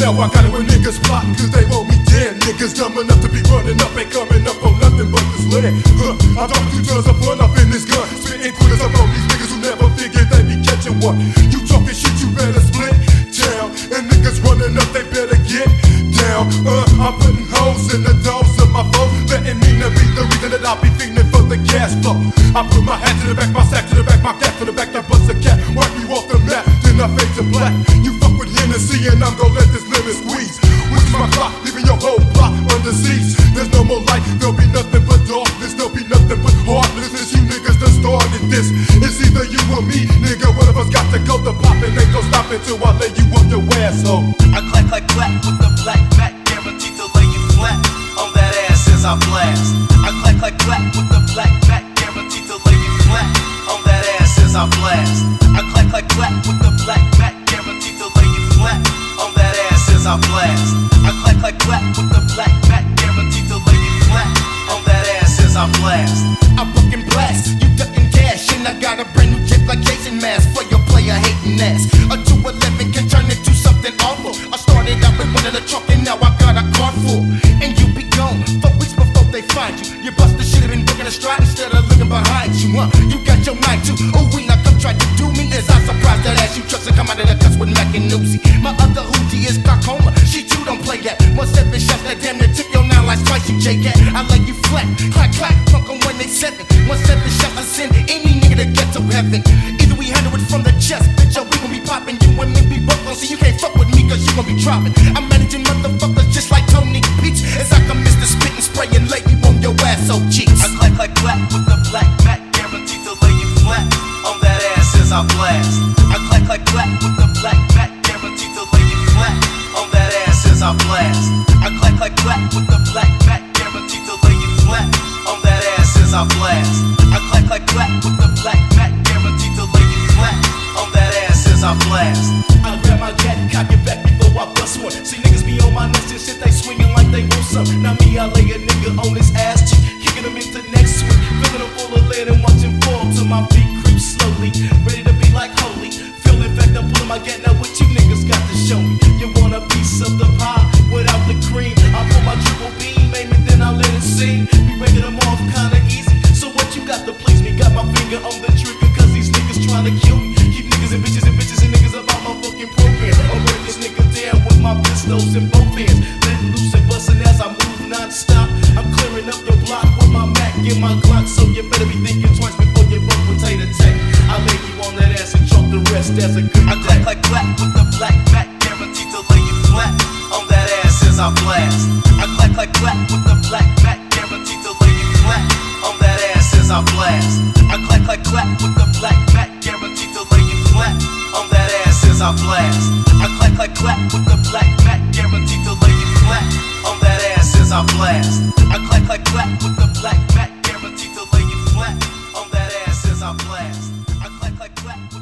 now I got it when niggas plotting cause they want me dead. Niggas dumb enough to be running up, ain't coming up on nothing but this land. Huh, I'm talking two tons of fun up in this gun. Spitting quitters up on these niggas who never figured they be catching one. I put my hat to the back, my sack to the back, my gas to the back, that bust a cat, wipe you off the map, then I fade to black. You fuck with Hennessy and I'm gonna let this limit squeeze. With my clock, leaving your whole block under siege. There's no more light, there'll be nothing but darkness, there'll be nothing but heartlessness. You niggas done started this. It's either you or me, nigga. One of us got to go. The poppin' ain't gon' stop until I lay you on your asshole. I clack, clack, clack with the black back, guaranteed to lay you flat on that ass as I blast. I clack, blast. I clack, clack, clack with the black back, guaranteed to lay you flat on that ass as I blast. I fucking blast, you ducking cash, and I got a brand new jet like Jason mask for your player hating ass. A 211 can turn into something awful. I started out with one in the trunk, and now I got a car full. And you be gone for weeks before they find you. You bust the shit and been a stride instead of looking behind you, huh? You got your night too. Oh, we not come try to do me. Is I surprised that ass you trust to come out of the cuts with Mac and Uzi? My J cat. I like you flat, clack clack, punk 'em when they seven. One seven shots I send any nigga to get to heaven. Either we handle it from the chest, bitch, or we gon' be popping. You and me be both gon' see you can't fuck with me cause you gon' be dropping. I'm managing motherfuckers just like Tony Peach. As I miss the spit and spray and lay you on your ass, oh cheeks. I clack, clack, clack with the black back, guaranteed to lay you flat on that ass as I blast. I clack, clack, clack with the black back, guaranteed to lay you flat on that ass as I blast. I clack, clack, clack with I blast. I clack, clack, clack with the black back, guaranteed to lay you flat on that ass as I blast. I grab my gat cock it back before I bust one. See niggas be on my nuts and shit, they swinging like they want some. Now me, I lay a nigga on his ass cheek, kicking him into next week, filling him full of lead and watching fall till my feet creep slowly, ready to be like holy. Feeling fact, I'm pulling my gat now. What you niggas got to show me? You want a piece of the pie without the cream? I pull my triple beam, aim it, then I let it sing. Be breaking them finger on the trigger, cause these niggas trying to kill me. Keep niggas and bitches and bitches and niggas about my fucking program. I'm running this nigga down with my pistols in both hands. Letting loose and busting as I move non-stop. I'm clearing up your block with my Mac and my Glock, so you better be thinking twice before you run potato tech. I lay you on that ass and chalk the rest as a good I clack, clack, clack with the black back, guaranteed to lay you flat on that ass as I blast. I clack, clack, clack black clap with the black mat, guaranteed to lay you flat on that ass as I blast. I clap, clap, clap with the black mat, guaranteed to lay you flat on that ass as I blast. I clap, clap, clap.